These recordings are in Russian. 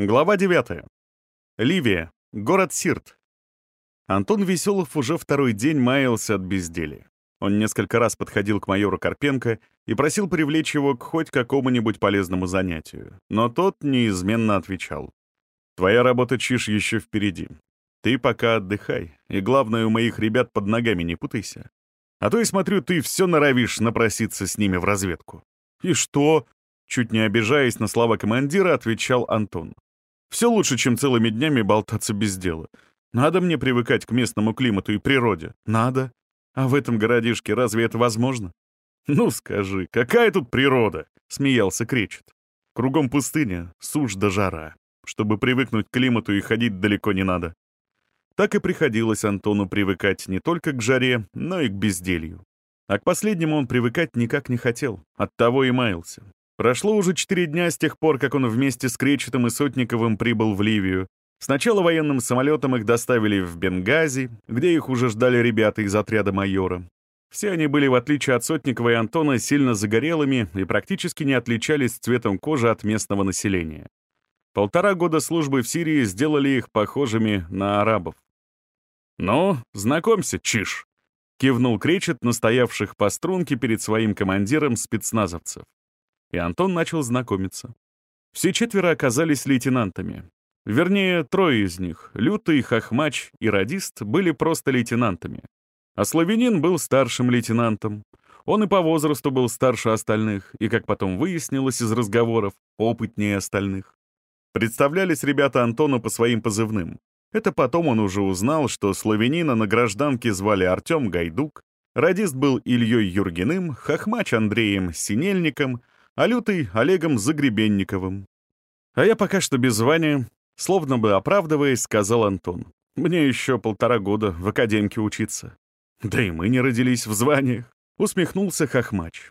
Глава 9. Ливия. Город Сирт. Антон Веселов уже второй день маялся от безделия. Он несколько раз подходил к майору Карпенко и просил привлечь его к хоть какому-нибудь полезному занятию. Но тот неизменно отвечал. «Твоя работа, Чиш, еще впереди. Ты пока отдыхай, и главное, у моих ребят под ногами не путайся. А то, я смотрю, ты все норовишь напроситься с ними в разведку». «И что?» Чуть не обижаясь на слова командира, отвечал Антон. Все лучше, чем целыми днями болтаться без дела. Надо мне привыкать к местному климату и природе. Надо. А в этом городишке разве это возможно? Ну скажи, какая тут природа? Смеялся Кречет. Кругом пустыня, сушь да жара. Чтобы привыкнуть к климату и ходить далеко не надо. Так и приходилось Антону привыкать не только к жаре, но и к безделью. А к последнему он привыкать никак не хотел, оттого и маялся. Прошло уже четыре дня с тех пор, как он вместе с Кречетом и Сотниковым прибыл в Ливию. Сначала военным самолетом их доставили в Бенгази, где их уже ждали ребята из отряда майора. Все они были, в отличие от Сотникова и Антона, сильно загорелыми и практически не отличались цветом кожи от местного населения. Полтора года службы в Сирии сделали их похожими на арабов. «Ну, знакомься, Чиш», — кивнул Кречет, настоявших по струнке перед своим командиром спецназовцев и Антон начал знакомиться. Все четверо оказались лейтенантами. Вернее, трое из них — Лютый, Хохмач и Радист — были просто лейтенантами. А Славянин был старшим лейтенантом. Он и по возрасту был старше остальных, и, как потом выяснилось из разговоров, опытнее остальных. Представлялись ребята Антону по своим позывным. Это потом он уже узнал, что славянина на гражданке звали Артем Гайдук, радист был Ильей Юргиным, хохмач Андреем Синельником, а лютый — Олегом Загребенниковым. А я пока что без звания, словно бы оправдываясь, сказал Антон. Мне еще полтора года в академке учиться. Да и мы не родились в званиях, усмехнулся Хохмач.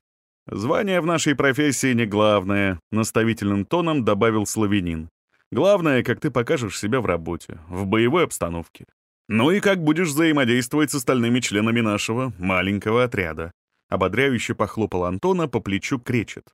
Звание в нашей профессии не главное, наставительным тоном добавил славянин. Главное, как ты покажешь себя в работе, в боевой обстановке. Ну и как будешь взаимодействовать с остальными членами нашего маленького отряда. Ободряюще похлопал Антона по плечу кречет.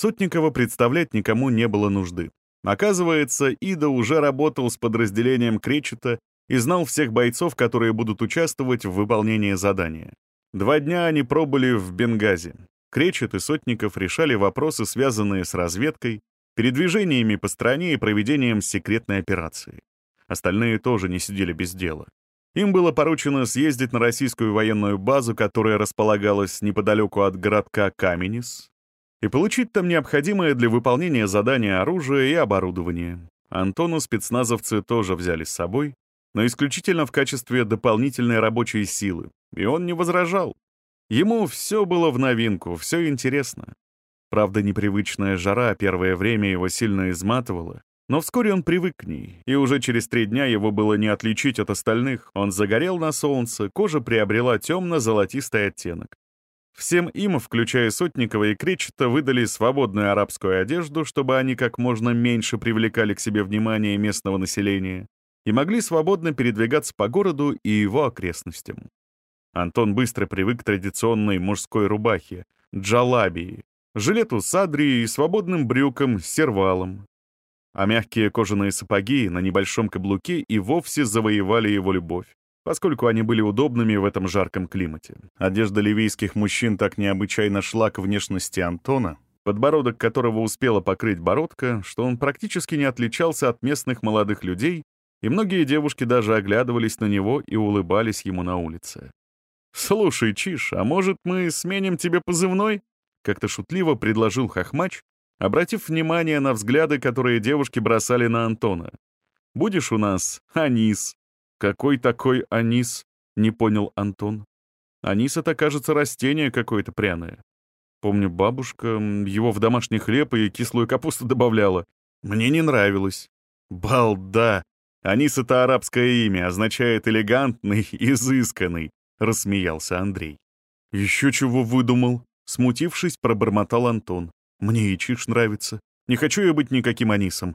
Сотникова представлять никому не было нужды. Оказывается, Ида уже работал с подразделением Кречета и знал всех бойцов, которые будут участвовать в выполнении задания. Два дня они пробыли в Бенгази. Кречет и Сотников решали вопросы, связанные с разведкой, передвижениями по стране и проведением секретной операции. Остальные тоже не сидели без дела. Им было поручено съездить на российскую военную базу, которая располагалась неподалеку от городка Каменис, и получить там необходимое для выполнения задания оружие и оборудование. Антону спецназовцы тоже взяли с собой, но исключительно в качестве дополнительной рабочей силы, и он не возражал. Ему все было в новинку, все интересно. Правда, непривычная жара первое время его сильно изматывала, но вскоре он привык к ней, и уже через три дня его было не отличить от остальных. Он загорел на солнце, кожа приобрела темно-золотистый оттенок. Всем им, включая Сотникова и Кречета, выдали свободную арабскую одежду, чтобы они как можно меньше привлекали к себе внимание местного населения и могли свободно передвигаться по городу и его окрестностям. Антон быстро привык к традиционной мужской рубахе, джалабии, жилету садри и свободным брюкам с сервалом. А мягкие кожаные сапоги на небольшом каблуке и вовсе завоевали его любовь поскольку они были удобными в этом жарком климате. Одежда ливийских мужчин так необычайно шла к внешности Антона, подбородок которого успела покрыть бородка, что он практически не отличался от местных молодых людей, и многие девушки даже оглядывались на него и улыбались ему на улице. «Слушай, Чиш, а может, мы сменим тебе позывной?» — как-то шутливо предложил Хохмач, обратив внимание на взгляды, которые девушки бросали на Антона. «Будешь у нас Анис, «Какой такой анис?» — не понял Антон. «Анис — это, кажется, растение какое-то пряное. Помню, бабушка его в домашний хлеб и кислую капусту добавляла. Мне не нравилось. Балда! Анис — это арабское имя, означает «элегантный», «изысканный», — рассмеялся Андрей. «Еще чего выдумал?» — смутившись, пробормотал Антон. «Мне и чиш нравится. Не хочу я быть никаким анисом.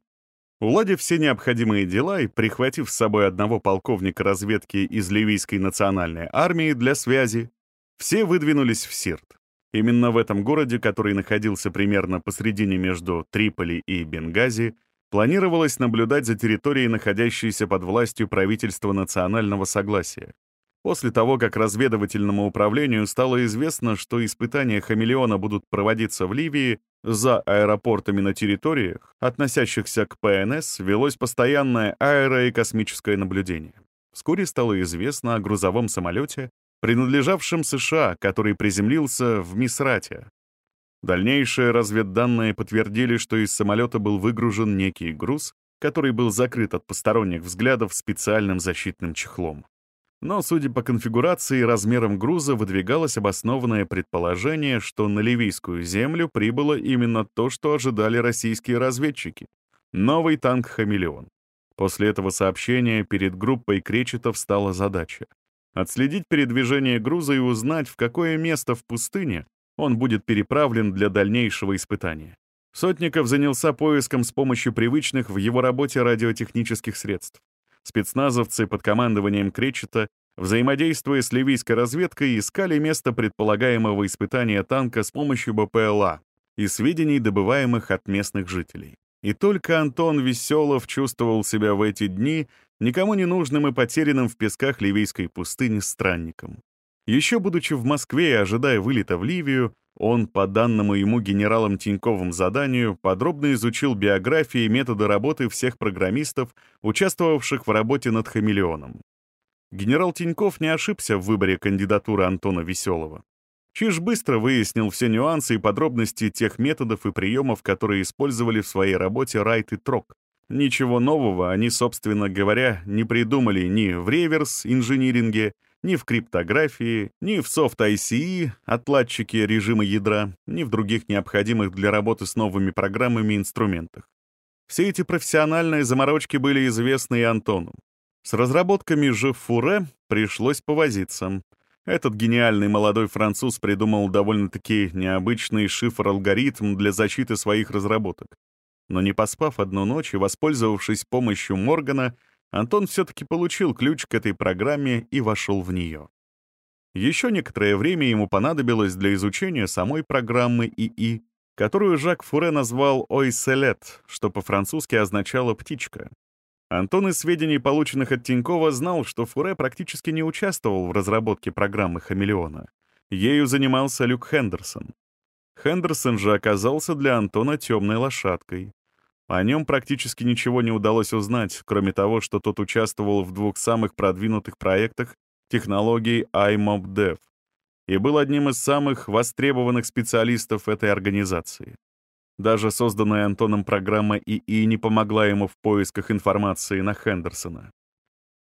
Уладив все необходимые дела и прихватив с собой одного полковника разведки из Ливийской национальной армии для связи, все выдвинулись в Сирт. Именно в этом городе, который находился примерно посредине между Триполи и Бенгази, планировалось наблюдать за территорией, находящейся под властью правительства национального согласия. После того, как разведывательному управлению стало известно, что испытания хамелеона будут проводиться в Ливии, за аэропортами на территориях, относящихся к ПНС, велось постоянное аэро- и космическое наблюдение. Вскоре стало известно о грузовом самолете, принадлежавшем США, который приземлился в Мисрате. Дальнейшие разведданные подтвердили, что из самолета был выгружен некий груз, который был закрыт от посторонних взглядов специальным защитным чехлом. Но, судя по конфигурации и размерам груза, выдвигалось обоснованное предположение, что на Ливийскую землю прибыло именно то, что ожидали российские разведчики — новый танк «Хамелеон». После этого сообщения перед группой кречетов стала задача — отследить передвижение груза и узнать, в какое место в пустыне он будет переправлен для дальнейшего испытания. Сотников занялся поиском с помощью привычных в его работе радиотехнических средств. Спецназовцы под командованием Кречета, взаимодействуя с ливийской разведкой, искали место предполагаемого испытания танка с помощью БПЛА и сведений, добываемых от местных жителей. И только Антон Веселов чувствовал себя в эти дни никому не нужным и потерянным в песках ливийской пустыни странником. Еще будучи в Москве и ожидая вылета в Ливию, он, по данному ему генералом Тиньковым заданию, подробно изучил биографии и методы работы всех программистов, участвовавших в работе над «Хамелеоном». Генерал Тиньков не ошибся в выборе кандидатуры Антона Веселого. Чиж быстро выяснил все нюансы и подробности тех методов и приемов, которые использовали в своей работе Райт и Трок. Ничего нового они, собственно говоря, не придумали ни в реверс-инжиниринге, ни в криптографии, ни в софт-ICE, отладчике режима ядра, ни в других необходимых для работы с новыми программами инструментах. Все эти профессиональные заморочки были известны и Антону. С разработками же Фуре пришлось повозиться. Этот гениальный молодой француз придумал довольно-таки необычный шифр-алгоритм для защиты своих разработок. Но не поспав одну ночь и воспользовавшись помощью Моргана, Антон все-таки получил ключ к этой программе и вошел в нее. Еще некоторое время ему понадобилось для изучения самой программы ИИ, которую Жак Фуре назвал «ойселет», что по-французски означало «птичка». Антон из сведений, полученных от Тинькова, знал, что Фуре практически не участвовал в разработке программы «Хамелеона». Ею занимался Люк Хендерсон. Хендерсон же оказался для Антона темной лошадкой. О нем практически ничего не удалось узнать, кроме того, что тот участвовал в двух самых продвинутых проектах технологий iMobDev и был одним из самых востребованных специалистов этой организации. Даже созданная Антоном программа ИИ не помогла ему в поисках информации на Хендерсона.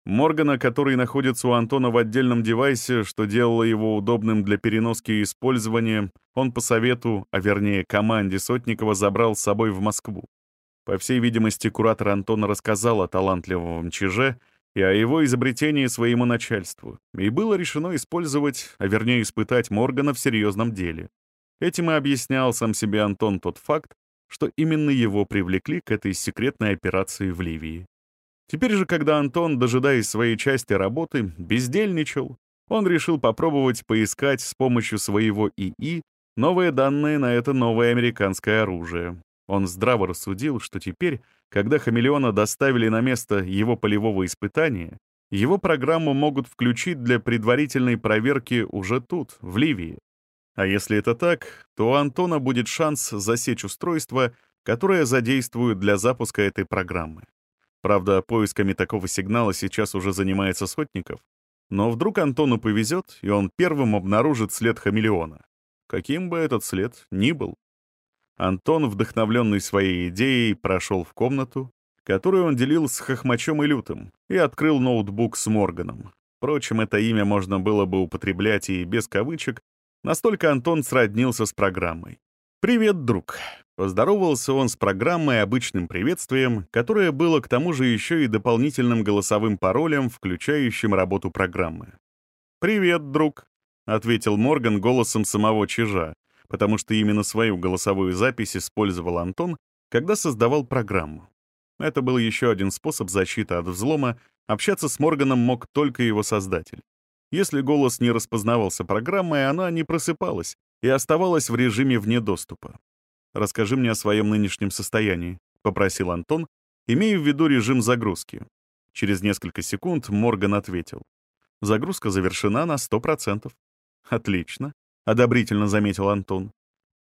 Моргана, который находится у Антона в отдельном девайсе, что делало его удобным для переноски и использования, он по совету, а вернее команде Сотникова забрал с собой в Москву. По всей видимости, куратор Антона рассказал о талантливом Чиже и о его изобретении своему начальству, и было решено использовать, а вернее испытать Моргана в серьезном деле. Этим и объяснял сам себе Антон тот факт, что именно его привлекли к этой секретной операции в Ливии. Теперь же, когда Антон, дожидаясь своей части работы, бездельничал, он решил попробовать поискать с помощью своего ИИ новые данные на это новое американское оружие. Он здраво рассудил, что теперь, когда хамелеона доставили на место его полевого испытания, его программу могут включить для предварительной проверки уже тут, в Ливии. А если это так, то у Антона будет шанс засечь устройство, которое задействуют для запуска этой программы. Правда, поисками такого сигнала сейчас уже занимается Сотников, но вдруг Антону повезет, и он первым обнаружит след хамелеона. Каким бы этот след ни был. Антон, вдохновленный своей идеей, прошел в комнату, которую он делил с Хохмачом и Лютым, и открыл ноутбук с Морганом. Впрочем, это имя можно было бы употреблять и без кавычек, настолько Антон сроднился с программой. «Привет, друг!» Поздоровался он с программой обычным приветствием, которое было к тому же еще и дополнительным голосовым паролем, включающим работу программы. «Привет, друг», — ответил Морган голосом самого Чижа, потому что именно свою голосовую запись использовал Антон, когда создавал программу. Это был еще один способ защиты от взлома, общаться с Морганом мог только его создатель. Если голос не распознавался программой, она не просыпалась и оставалась в режиме вне доступа. «Расскажи мне о своем нынешнем состоянии», — попросил Антон, имея в виду режим загрузки. Через несколько секунд Морган ответил. Загрузка завершена на 100%. Отлично, одобрительно заметил Антон.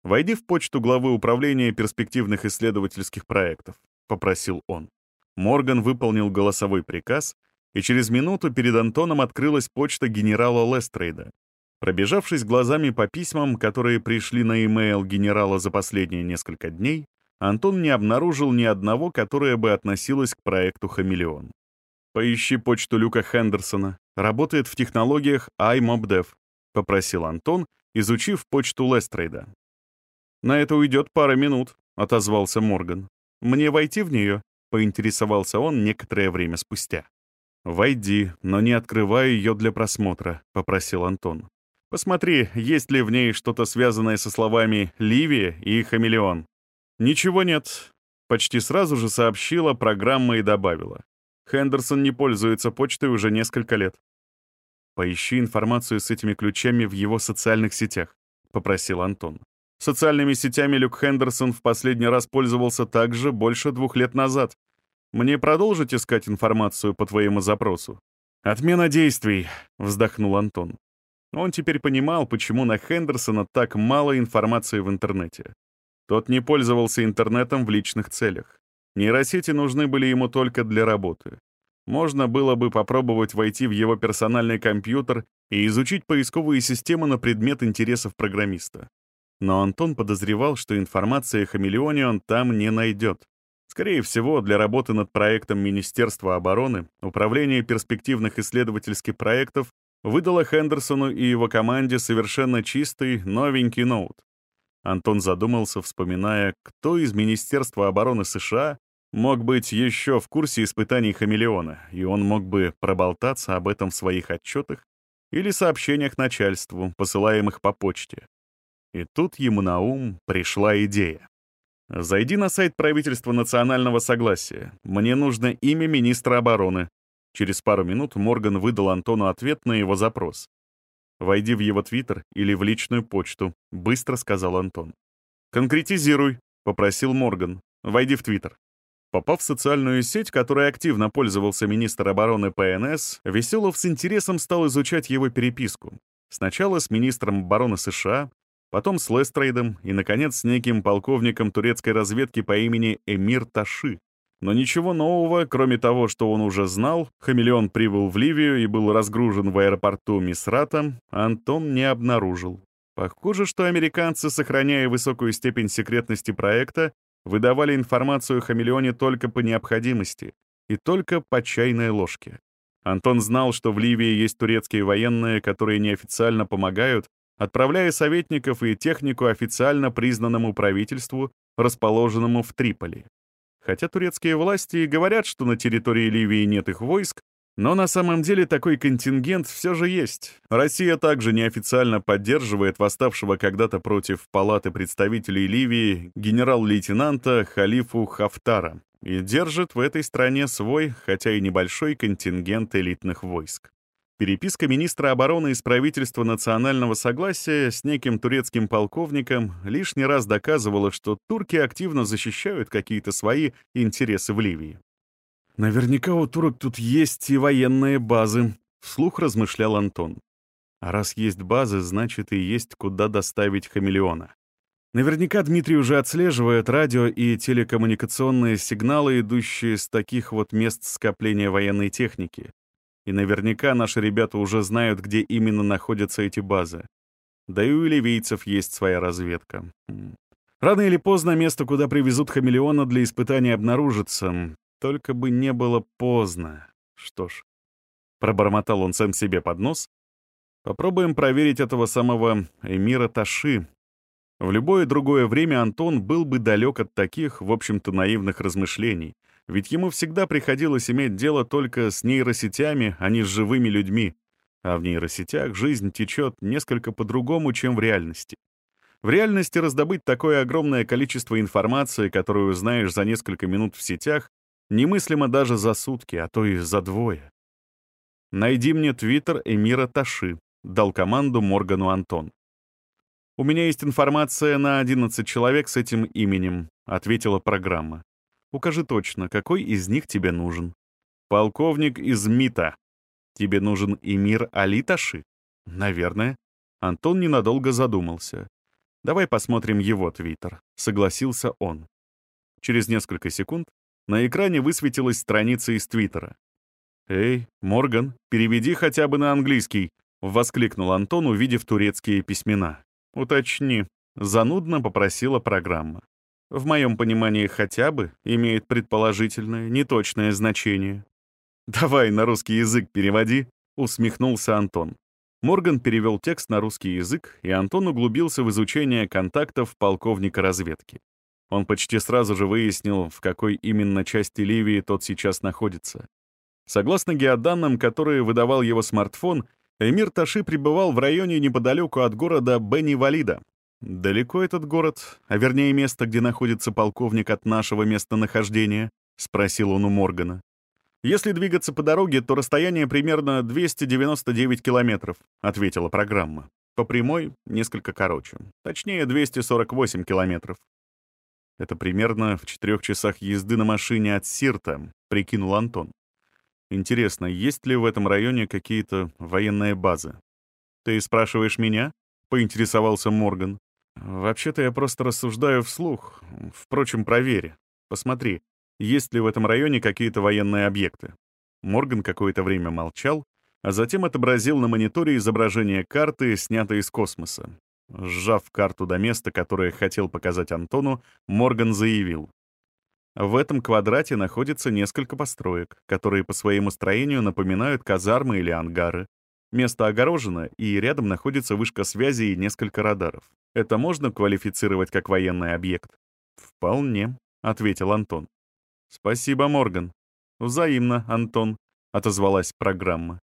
Войди в почту главы управления перспективных исследовательских проектов, попросил он. Морган выполнил голосовой приказ, и через минуту перед Антоном открылась почта генерала Лестрейда. Пробежавшись глазами по письмам, которые пришли на e-mail генерала за последние несколько дней, Антон не обнаружил ни одного, которое бы относилось к проекту «Хамелеон». «Поищи почту Люка Хендерсона. Работает в технологиях iMobDev», — попросил Антон, изучив почту Лестрейда. «На это уйдет пара минут», — отозвался Морган. «Мне войти в нее?» — поинтересовался он некоторое время спустя. «Войди, но не открывай ее для просмотра», — попросил Антон. «Посмотри, есть ли в ней что-то связанное со словами «Ливия» и «Хамелеон». «Ничего нет», — почти сразу же сообщила программа и добавила. Хендерсон не пользуется почтой уже несколько лет. «Поищи информацию с этими ключами в его социальных сетях», — попросил Антон. «Социальными сетями Люк Хендерсон в последний раз пользовался также больше двух лет назад. Мне продолжить искать информацию по твоему запросу?» «Отмена действий», — вздохнул Антон. Он теперь понимал, почему на Хендерсона так мало информации в интернете. Тот не пользовался интернетом в личных целях. Нейросети нужны были ему только для работы. Можно было бы попробовать войти в его персональный компьютер и изучить поисковые системы на предмет интересов программиста. Но Антон подозревал, что информации о хамелеоне он там не найдет. Скорее всего, для работы над проектом Министерства обороны Управление перспективных исследовательских проектов выдало Хендерсону и его команде совершенно чистый, новенький ноут. Антон задумался, вспоминая, кто из Министерства обороны США мог быть еще в курсе испытаний хамелеона, и он мог бы проболтаться об этом в своих отчетах или сообщениях начальству, посылаемых по почте. И тут ему на ум пришла идея. «Зайди на сайт правительства национального согласия. Мне нужно имя министра обороны». Через пару минут Морган выдал Антону ответ на его запрос. «Войди в его твиттер или в личную почту», — быстро сказал Антон. «Конкретизируй», — попросил Морган. «Войди в твиттер». Попав в социальную сеть, которой активно пользовался министр обороны ПНС, Веселов с интересом стал изучать его переписку. Сначала с министром обороны США, потом с Лестрейдом и, наконец, с неким полковником турецкой разведки по имени Эмир Таши. Но ничего нового, кроме того, что он уже знал, хамелеон прибыл в Ливию и был разгружен в аэропорту Мисрата, Антон не обнаружил. Похоже, что американцы, сохраняя высокую степень секретности проекта, выдавали информацию хамелеоне только по необходимости и только по чайной ложке. Антон знал, что в Ливии есть турецкие военные, которые неофициально помогают, отправляя советников и технику официально признанному правительству, расположенному в Триполи. Хотя турецкие власти говорят, что на территории Ливии нет их войск, но на самом деле такой контингент все же есть. Россия также неофициально поддерживает восставшего когда-то против Палаты представителей Ливии генерал-лейтенанта Халифу Хафтара и держит в этой стране свой, хотя и небольшой контингент элитных войск. Переписка министра обороны из правительства национального согласия с неким турецким полковником лишний раз доказывала, что турки активно защищают какие-то свои интересы в Ливии. «Наверняка у турок тут есть и военные базы», — вслух размышлял Антон. «А раз есть базы, значит и есть куда доставить хамелеона. Наверняка Дмитрий уже отслеживает радио и телекоммуникационные сигналы, идущие с таких вот мест скопления военной техники, и наверняка наши ребята уже знают, где именно находятся эти базы. Да и у ливийцев есть своя разведка. Рано или поздно место, куда привезут хамелеона для испытания, обнаружится. Только бы не было поздно. Что ж, пробормотал он сам себе под нос. Попробуем проверить этого самого Эмира Таши. В любое другое время Антон был бы далек от таких, в общем-то, наивных размышлений — ведь ему всегда приходилось иметь дело только с нейросетями, а не с живыми людьми. А в нейросетях жизнь течет несколько по-другому, чем в реальности. В реальности раздобыть такое огромное количество информации, которую знаешь за несколько минут в сетях, немыслимо даже за сутки, а то и за двое. «Найди мне твиттер Эмира Таши», — дал команду Моргану Антон. «У меня есть информация на 11 человек с этим именем», — ответила программа. Укажи точно, какой из них тебе нужен. Полковник из МИТа. Тебе нужен Эмир Алиташи? Наверное. Антон ненадолго задумался. Давай посмотрим его твиттер. Согласился он. Через несколько секунд на экране высветилась страница из твиттера. «Эй, Морган, переведи хотя бы на английский», — воскликнул Антон, увидев турецкие письмена. «Уточни», — занудно попросила программа. «В моем понимании «хотя бы» имеет предположительное, неточное значение». «Давай на русский язык переводи», — усмехнулся Антон. Морган перевел текст на русский язык, и Антон углубился в изучение контактов полковника разведки. Он почти сразу же выяснил, в какой именно части Ливии тот сейчас находится. Согласно геоданным, которые выдавал его смартфон, Эмир Таши пребывал в районе неподалеку от города Бени-Валида. «Далеко этот город, а вернее место, где находится полковник от нашего местонахождения?» — спросил он у Моргана. «Если двигаться по дороге, то расстояние примерно 299 километров», — ответила программа. По прямой — несколько короче. Точнее, 248 километров. Это примерно в четырех часах езды на машине от Сирта, прикинул Антон. Интересно, есть ли в этом районе какие-то военные базы? Ты спрашиваешь меня? Поинтересовался Морган. Вообще-то я просто рассуждаю вслух. Впрочем, проверь. Посмотри, есть ли в этом районе какие-то военные объекты. Морган какое-то время молчал, а затем отобразил на мониторе изображение карты, снятой из космоса. Сжав карту до места, которое хотел показать Антону, Морган заявил. В этом квадрате находится несколько построек, которые по своему строению напоминают казармы или ангары. Место огорожено, и рядом находится вышка связи и несколько радаров. Это можно квалифицировать как военный объект? «Вполне», — ответил Антон. «Спасибо, Морган». «Взаимно, Антон», — отозвалась программа.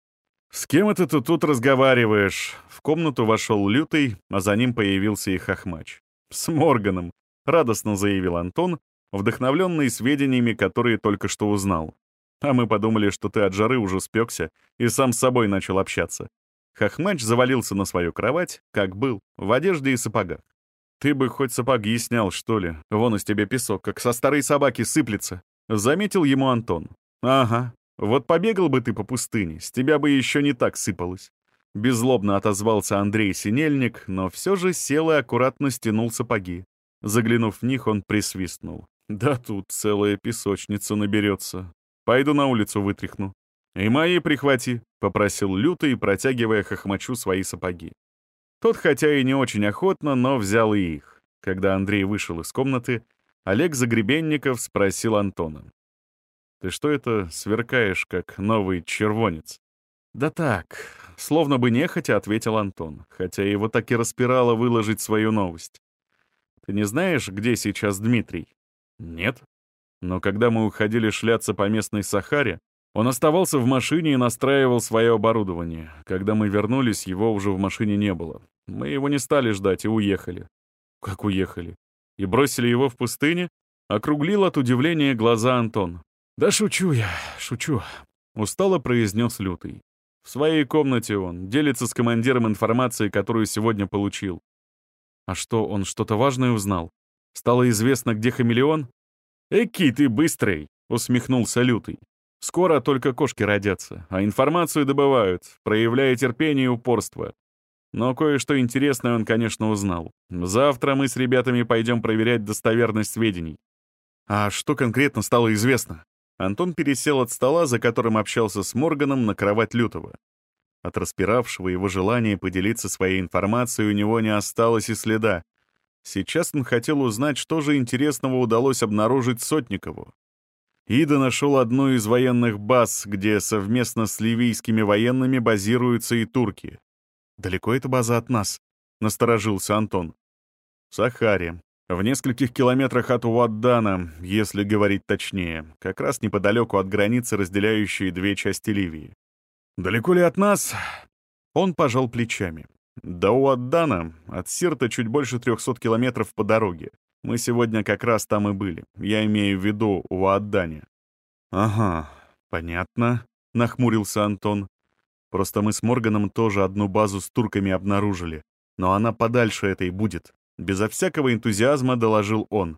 «С кем это ты тут разговариваешь?» В комнату вошел Лютый, а за ним появился и Хохмач. «С Морганом», — радостно заявил Антон, вдохновленный сведениями, которые только что узнал. А мы подумали, что ты от жары уже спекся и сам с собой начал общаться. Хохмач завалился на свою кровать, как был, в одежде и сапогах. Ты бы хоть сапоги снял, что ли? Вон из тебя песок, как со старой собаки сыплется. Заметил ему Антон. Ага, вот побегал бы ты по пустыне, с тебя бы еще не так сыпалось. Беззлобно отозвался Андрей Синельник, но все же сел и аккуратно стянул сапоги. Заглянув в них, он присвистнул. Да тут целая песочница наберется. Пойду на улицу вытряхну. И мои прихвати, — попросил Лютый, протягивая хохмачу свои сапоги. Тот, хотя и не очень охотно, но взял и их. Когда Андрей вышел из комнаты, Олег Загребенников спросил Антона. «Ты что это сверкаешь, как новый червонец?» «Да так», — словно бы нехотя ответил Антон, хотя его так и распирало выложить свою новость. «Ты не знаешь, где сейчас Дмитрий?» Нет. Но когда мы уходили шляться по местной Сахаре, он оставался в машине и настраивал свое оборудование. Когда мы вернулись, его уже в машине не было. Мы его не стали ждать и уехали. Как уехали? И бросили его в пустыне? Округлил от удивления глаза Антон. «Да шучу я, шучу», — устало произнес Лютый. В своей комнате он делится с командиром информацией, которую сегодня получил. А что, он что-то важное узнал? Стало известно, где хамелеон? «Эки ты быстрый!» — усмехнулся Лютый. «Скоро только кошки родятся, а информацию добывают, проявляя терпение и упорство. Но кое-что интересное он, конечно, узнал. Завтра мы с ребятами пойдем проверять достоверность сведений». «А что конкретно стало известно?» Антон пересел от стола, за которым общался с Морганом, на кровать Лютого. От распиравшего его желания поделиться своей информацией у него не осталось и следа. Сейчас он хотел узнать, что же интересного удалось обнаружить Сотникову. Ида нашел одну из военных баз, где совместно с ливийскими военными базируются и турки. «Далеко эта база от нас?» — насторожился Антон. «В Сахаре. В нескольких километрах от Уаддана, если говорить точнее, как раз неподалеку от границы, разделяющей две части Ливии. Далеко ли от нас?» Он пожал плечами. До Уаддана от Сирта чуть больше 300 километров по дороге. Мы сегодня как раз там и были. Я имею в виду Уаддане. «Ага, понятно», — нахмурился Антон. «Просто мы с Морганом тоже одну базу с турками обнаружили. Но она подальше этой будет». Безо всякого энтузиазма доложил он.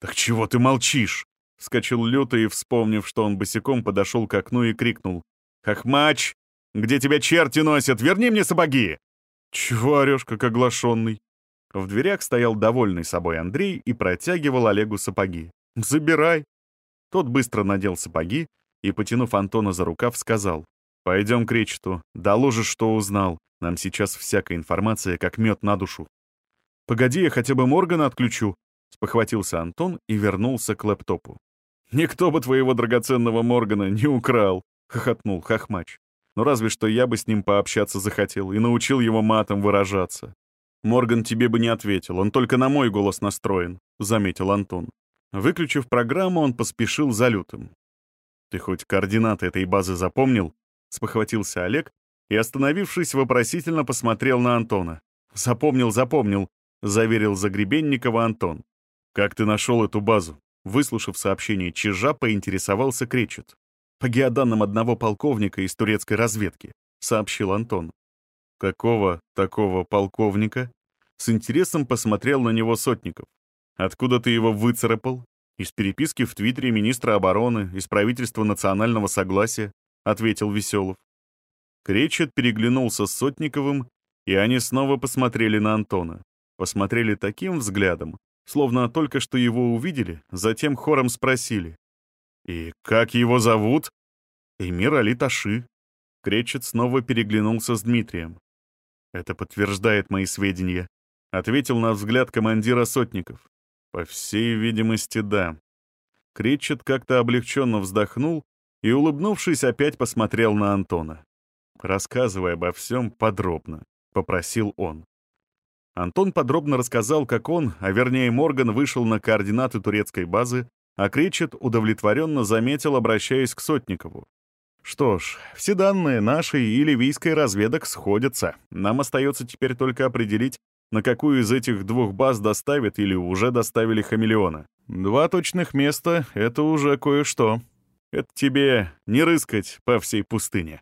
«Так чего ты молчишь?» — Вскочил и, вспомнив, что он босиком, подошел к окну и крикнул. «Хохмач! Где тебя черти носят? Верни мне сапоги!» «Чего орешь, как оглашенный?» В дверях стоял довольный собой Андрей и протягивал Олегу сапоги. «Забирай!» Тот быстро надел сапоги и, потянув Антона за рукав, сказал. «Пойдем к Речету. Доложишь, что узнал. Нам сейчас всякая информация, как мед на душу». «Погоди, я хотя бы Моргана отключу», — спохватился Антон и вернулся к лэптопу. «Никто бы твоего драгоценного Моргана не украл», — хохотнул Хохмач. «Ну разве что я бы с ним пообщаться захотел и научил его матом выражаться». «Морган тебе бы не ответил, он только на мой голос настроен», — заметил Антон. Выключив программу, он поспешил за лютым. «Ты хоть координаты этой базы запомнил?» — спохватился Олег и, остановившись, вопросительно посмотрел на Антона. «Запомнил, запомнил», — заверил Загребенникова Антон. «Как ты нашел эту базу?» Выслушав сообщение Чижа, поинтересовался Кречет. «По геоданным одного полковника из турецкой разведки», — сообщил Антон. «Какого такого полковника?» С интересом посмотрел на него Сотников. «Откуда ты его выцарапал?» «Из переписки в Твиттере министра обороны, из правительства национального согласия», — ответил Веселов. Кречет переглянулся с Сотниковым, и они снова посмотрели на Антона. Посмотрели таким взглядом, словно только что его увидели, затем хором спросили. «И как его зовут?» «Эмир Али Таши». Кречет снова переглянулся с Дмитрием. «Это подтверждает мои сведения», — ответил на взгляд командира сотников. «По всей видимости, да». Кречет как-то облегченно вздохнул и, улыбнувшись, опять посмотрел на Антона. «Рассказывай обо всем подробно», — попросил он. Антон подробно рассказал, как он, а вернее Морган, вышел на координаты турецкой базы, а Кречет удовлетворенно заметил, обращаясь к Сотникову. «Что ж, все данные нашей и ливийской разведок сходятся. Нам остается теперь только определить, на какую из этих двух баз доставят или уже доставили хамелеона. Два точных места — это уже кое-что. Это тебе не рыскать по всей пустыне».